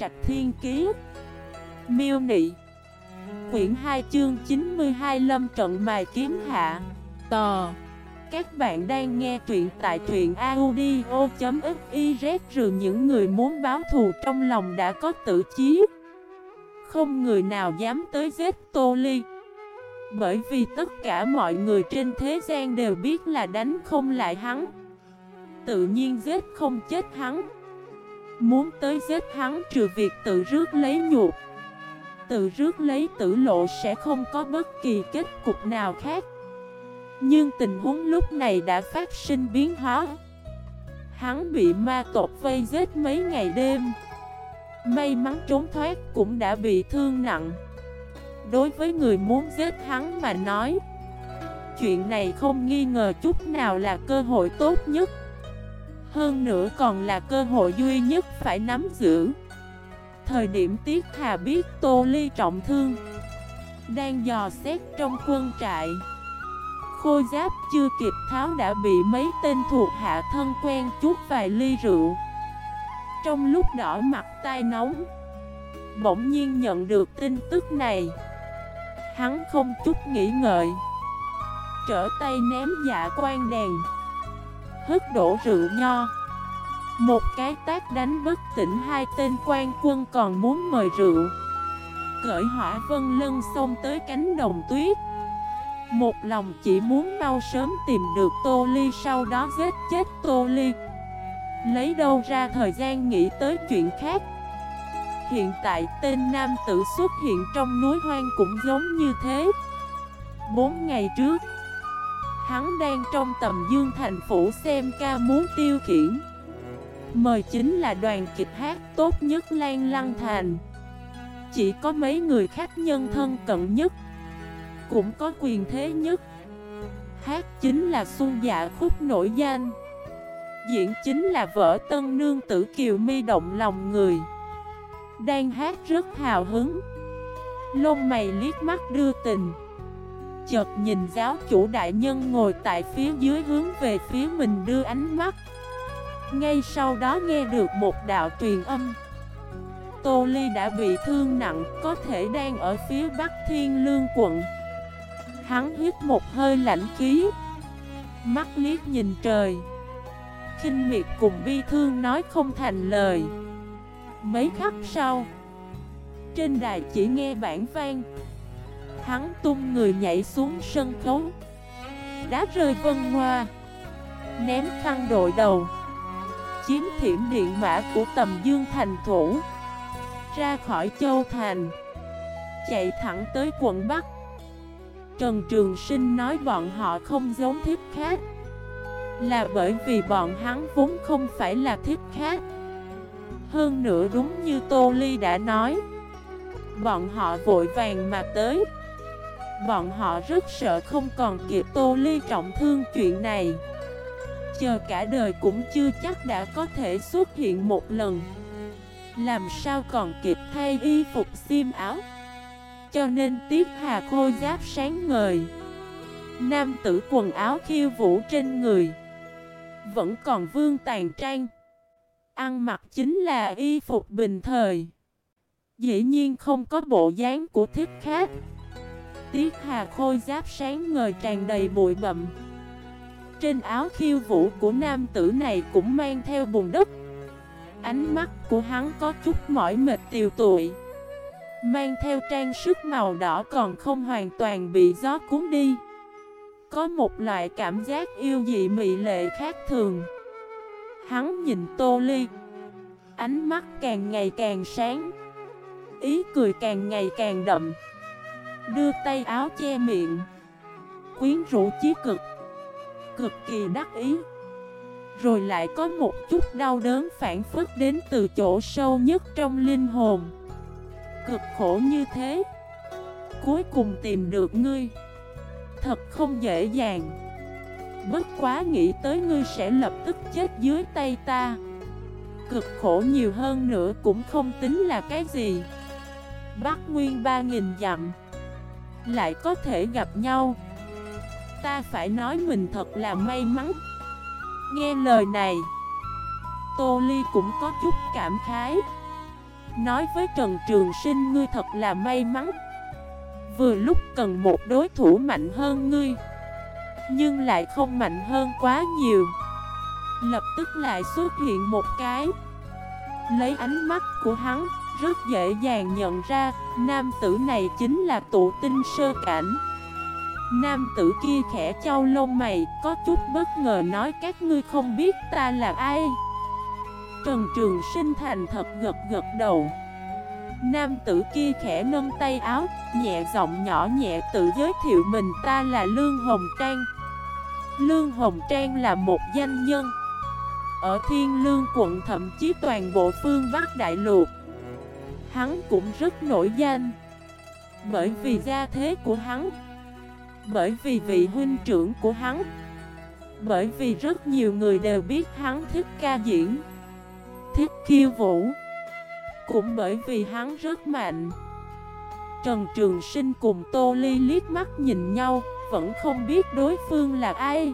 Trạch Thiên Kiế Miêu Nị. Quyển 2 chương 92 Lâm Trận Mài Kiếm Hạ. Tò. Các bạn đang nghe truyện tại truyện audio.xyz Rồi những người muốn báo thù trong lòng đã có tự chí. Không người nào dám tới giết Tô Ly. Bởi vì tất cả mọi người trên thế gian đều biết là đánh không lại hắn. Tự nhiên giết không chết hắn. Muốn tới giết hắn trừ việc tự rước lấy nhục. Tự rước lấy tử lộ sẽ không có bất kỳ kết cục nào khác. Nhưng tình huống lúc này đã phát sinh biến hóa. Hắn bị ma tộc vây giết mấy ngày đêm. May mắn trốn thoát cũng đã bị thương nặng. Đối với người muốn giết hắn mà nói, Chuyện này không nghi ngờ chút nào là cơ hội tốt nhất hơn nữa còn là cơ hội duy nhất phải nắm giữ. Thời điểm Tiết Hà biết Tô Ly trọng thương. Đang dò xét trong quân trại. Khôi giáp chưa kịp tháo đã bị mấy tên thuộc hạ thân quen chút vài ly rượu. Trong lúc đỏ mặt tai nóng, Bỗng nhiên nhận được tin tức này. Hắn không chút nghĩ ngợi. Trở tay ném dạ quan đèn hất đổ rượu nho. Một cái tác đánh bất tỉnh hai tên quan quân còn muốn mời rượu. Cởi hỏa vân lân xông tới cánh đồng tuyết. Một lòng chỉ muốn mau sớm tìm được Tô Ly, sau đó giết chết Tô Ly. Lấy đâu ra thời gian nghĩ tới chuyện khác? Hiện tại tên nam tử xuất hiện trong núi hoang cũng giống như thế. Bốn ngày trước Hắn đang trong tầm dương thành phủ xem ca muốn tiêu khiển. Mời chính là đoàn kịch hát tốt nhất Lan Lăng Thành. Chỉ có mấy người khách nhân thân cận nhất, Cũng có quyền thế nhất. Hát chính là Xuân Dạ khúc nổi danh. Diễn chính là vợ tân nương tử Kiều mi động lòng người. Đang hát rất hào hứng. Lông mày liếc mắt đưa tình. Chợt nhìn giáo chủ đại nhân ngồi tại phía dưới hướng về phía mình đưa ánh mắt. Ngay sau đó nghe được một đạo truyền âm. Tô Ly đã bị thương nặng, Có thể đang ở phía bắc thiên lương quận. Hắn hít một hơi lạnh khí, Mắt liếc nhìn trời. Kinh miệt cùng bi thương nói không thành lời. Mấy khắc sau, Trên đài chỉ nghe bản vang. Hắn tung người nhảy xuống sân khấu. Đá rơi vân hoa, Ném khăn đội đầu. Chiếm thiểm điện mã của tầm dương thành thủ. Ra khỏi châu thành, Chạy thẳng tới quận Bắc. Trần Trường Sinh nói bọn họ không giống thiết khác, Là bởi vì bọn hắn vốn không phải là thiết khác. Hơn nữa đúng như Tô Ly đã nói, Bọn họ vội vàng mà tới. Bọn họ rất sợ không còn kịp Tô Ly trọng thương chuyện này. Chờ cả đời cũng chưa chắc đã có thể xuất hiện một lần. Làm sao còn kịp thay y phục xiêm áo? Cho nên Tiết Hà khôi giáp sáng ngời. Nam tử quần áo khiêu vũ trên người. Vẫn còn vương tàn trang. Ăn mặc chính là y phục bình thời. Dĩ nhiên không có bộ dáng của thiết khác Tiết hà khôi giáp sáng ngời tràn đầy bụi bậm Trên áo khiêu vũ của nam tử này cũng mang theo bùn đất. Ánh mắt của hắn có chút mỏi mệt tiều tụi. Mang theo trang sức màu đỏ còn không hoàn toàn bị gió cuốn đi. Có một loại cảm giác yêu dị mị lệ khác thường. Hắn nhìn Tô Ly. Ánh mắt càng ngày càng sáng. Ý cười càng ngày càng đậm. Đưa tay áo che miệng. Quyến rũ chí cực. Cực kỳ đắc ý. Rồi lại có một chút đau đớn phản phức đến từ chỗ sâu nhất trong linh hồn. Cực khổ như thế. Cuối cùng tìm được ngươi. Thật không dễ dàng. Bất quá nghĩ tới ngươi sẽ lập tức chết dưới tay ta. Cực khổ nhiều hơn nữa cũng không tính là cái gì. Bắc Nguyên 3.000 dặm lại có thể gặp nhau. Ta phải nói mình thật là may mắn. Nghe lời này, Tô Ly cũng có chút cảm khái. Nói với Trần Trường Sinh, ngươi thật là may mắn. Vừa lúc cần một đối thủ mạnh hơn ngươi, Nhưng lại không mạnh hơn quá nhiều. Lập tức lại xuất hiện một cái. Lấy ánh mắt của hắn rất dễ dàng nhận ra, Nam tử này chính là tụ tinh sơ cảnh. Nam tử kia khẽ trao lông mày, Có chút bất ngờ nói, các ngươi không biết ta là ai? Trần Trường Sinh thành thật gật gật đầu. Nam tử kia khẽ nâng tay áo, Nhẹ giọng nhỏ nhẹ tự giới thiệu mình, ta là Lương Hồng Trang. Lương Hồng Trang là một danh nhân. Ở Thiên Lương quận thậm chí toàn bộ phương Bắc Đại Lục Hắn cũng rất nổi danh. Bởi vì gia thế của hắn, Bởi vì vị huynh trưởng của hắn, Bởi vì rất nhiều người đều biết hắn thích ca diễn, Thích khiêu vũ. Cũng bởi vì hắn rất mạnh. Trần Trường Sinh cùng Tô Ly liếc mắt nhìn nhau, Vẫn không biết đối phương là ai.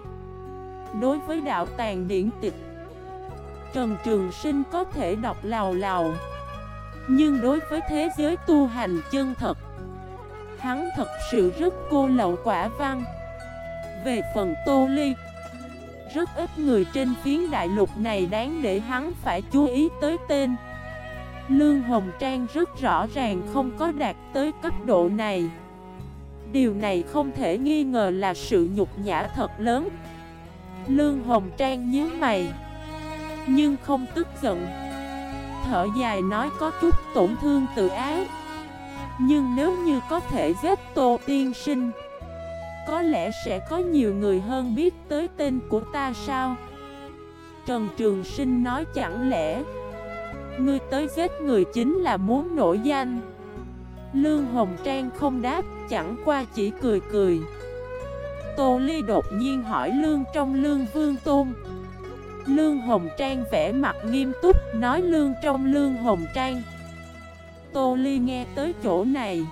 Đối với đạo tàng điển tịch, Trần Trường Sinh có thể đọc lào lào. Nhưng đối với thế giới tu hành chân thật, Hắn thật sự rất cô lậu quả văn Về phần Tô Ly, Rất ít người trên phiến đại lục này đáng để hắn phải chú ý tới tên. Lương Hồng Trang rất rõ ràng không có đạt tới cấp độ này. Điều này không thể nghi ngờ là sự nhục nhã thật lớn. Lương Hồng Trang nhớ mày, Nhưng không tức giận. Thở dài nói có chút tổn thương tự ái. Nhưng nếu như có thể giết Tô Tiên Sinh, Có lẽ sẽ có nhiều người hơn biết tới tên của ta sao? Trần Trường Sinh nói chẳng lẽ, Ngươi tới giết người chính là muốn nổi danh. Lương Hồng Trang không đáp, Chẳng qua chỉ cười cười. Tô Ly đột nhiên hỏi Lương trong Lương Vương Tôn Lương Hồng Trang vẽ mặt nghiêm túc, Nói Lương trong Lương Hồng Trang. Tô Ly nghe tới chỗ này,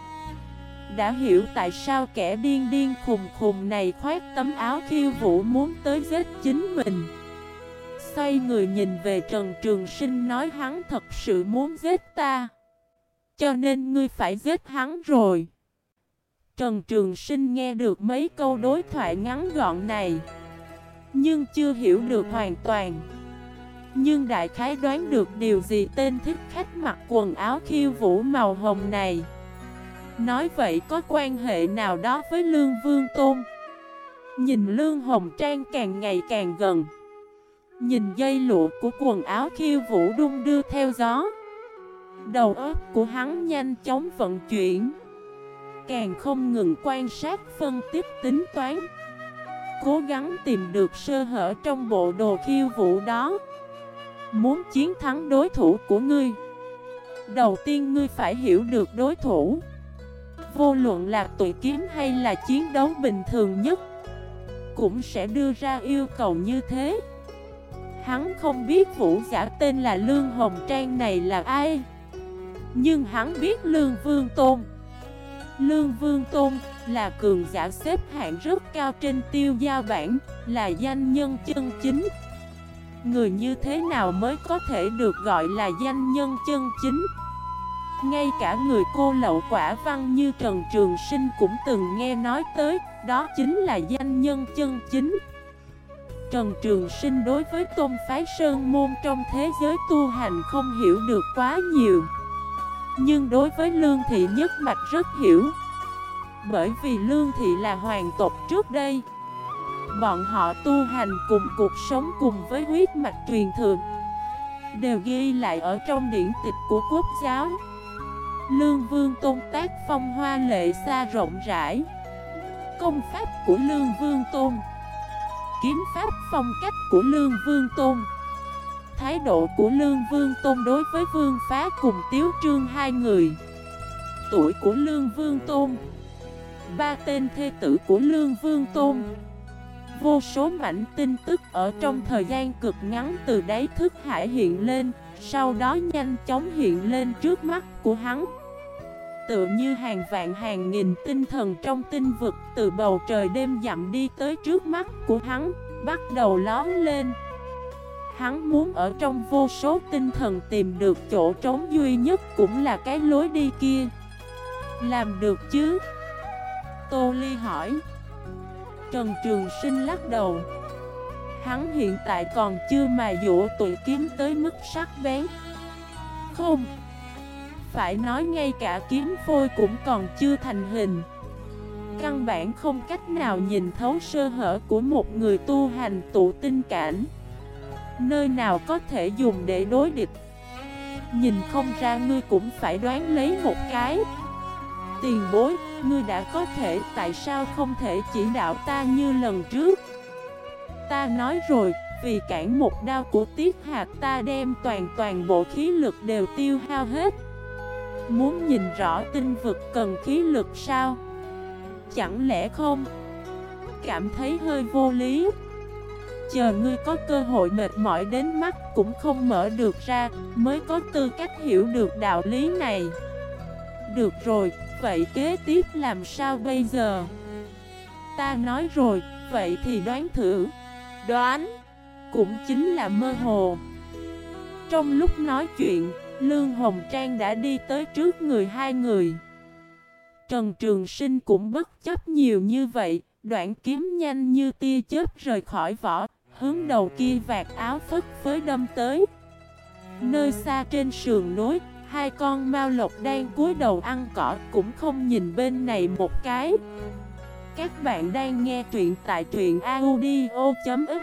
Đã hiểu tại sao kẻ điên điên khùng khùng này khoét tấm áo khiêu vũ muốn tới giết chính mình. Xoay người nhìn về Trần Trường Sinh nói hắn thật sự muốn giết ta. Cho nên ngươi phải giết hắn rồi. Trần Trường Sinh nghe được mấy câu đối thoại ngắn gọn này nhưng chưa hiểu được hoàn toàn. Nhưng đại khái đoán được điều gì tên thích khách mặc quần áo khiêu vũ màu hồng này. Nói vậy có quan hệ nào đó với Lương Vương Tôn? Nhìn Lương Hồng Trang càng ngày càng gần. Nhìn dây lụa của quần áo khiêu vũ đung đưa theo gió. Đầu óc của hắn nhanh chóng vận chuyển. Càng không ngừng quan sát phân tích tính toán. Cố gắng tìm được sơ hở trong bộ đồ khiêu vũ đó. Muốn chiến thắng đối thủ của ngươi, Đầu tiên ngươi phải hiểu được đối thủ. Vô luận là tụi kiếm hay là chiến đấu bình thường nhất, Cũng sẽ đưa ra yêu cầu như thế. Hắn không biết vũ giả tên là Lương Hồng Trang này là ai, Nhưng hắn biết Lương Vương Tôn Lương Vương Tôn là cường giả xếp hạng rất cao trên tiêu gia bản Là danh nhân chân chính. Người như thế nào mới có thể được gọi là danh nhân chân chính? Ngay cả người cô lậu quả văn như Trần Trường Sinh cũng từng nghe nói tới, Đó chính là danh nhân chân chính. Trần Trường Sinh đối với tôn phái Sơn Môn trong thế giới tu hành không hiểu được quá nhiều. Nhưng đối với Lương Thị nhất mạch rất hiểu. Bởi vì Lương Thị là hoàng tộc trước đây. Bọn họ tu hành cùng cuộc sống cùng với huyết mạch truyền thừa Đều ghi lại ở trong điển tịch của quốc giáo. Lương Vương Tôn tác phong hoa lệ xa rộng rãi. Công pháp của Lương Vương Tôn. Kiếm pháp phong cách của Lương Vương Tôn. Thái độ của Lương Vương Tôn đối với Vương Phá cùng Tiếu Trương hai người. Tuổi của Lương Vương Tôn. Ba tên thê tử của Lương Vương Tôn. Vô số mảnh tin tức ở trong thời gian cực ngắn từ đáy thức hải hiện lên Sau đó nhanh chóng hiện lên trước mắt của hắn. Tựa như hàng vạn hàng nghìn tinh thần trong tinh vực từ bầu trời đêm dặm đi tới trước mắt của hắn, bắt đầu lón lên. Hắn muốn ở trong vô số tinh thần tìm được chỗ trống duy nhất cũng là cái lối đi kia. Làm được chứ? Tô Ly hỏi. Trần Trường Sinh lắc đầu. Hắn hiện tại còn chưa mà dũa tụi kiếm tới mức sắc bén. Không. Phải nói ngay cả kiếm phôi cũng còn chưa thành hình. Căn bản không cách nào nhìn thấu sơ hở của một người tu hành tụ tinh cảnh. Nơi nào có thể dùng để đối địch? Nhìn không ra ngươi cũng phải đoán lấy một cái. Tiền bối, ngươi đã có thể Tại sao không thể chỉ đạo ta như lần trước? Ta nói rồi, vì cản một đao của tiết hạt ta đem toàn toàn bộ khí lực đều tiêu hao hết. Muốn nhìn rõ tinh vực cần khí lực sao? Chẳng lẽ không? Cảm thấy hơi vô lý. Chờ ngươi có cơ hội mệt mỏi đến mắt cũng không mở được ra Mới có tư cách hiểu được đạo lý này. Được rồi, vậy kế tiếp làm sao bây giờ? Ta nói rồi, vậy thì đoán thử. Đoán Cũng chính là mơ hồ. Trong lúc nói chuyện Lương Hồng Trang đã đi tới trước người hai người. Trần Trường Sinh cũng bất chấp nhiều như vậy Đoạn kiếm nhanh như tia chớp rời khỏi vỏ Hướng đầu kia vạt áo phất phới đâm tới. Nơi xa trên sườn núi, Hai con mao lộc đang cúi đầu ăn cỏ Cũng không nhìn bên này một cái. Các bạn đang nghe truyện tại truyện audio.fif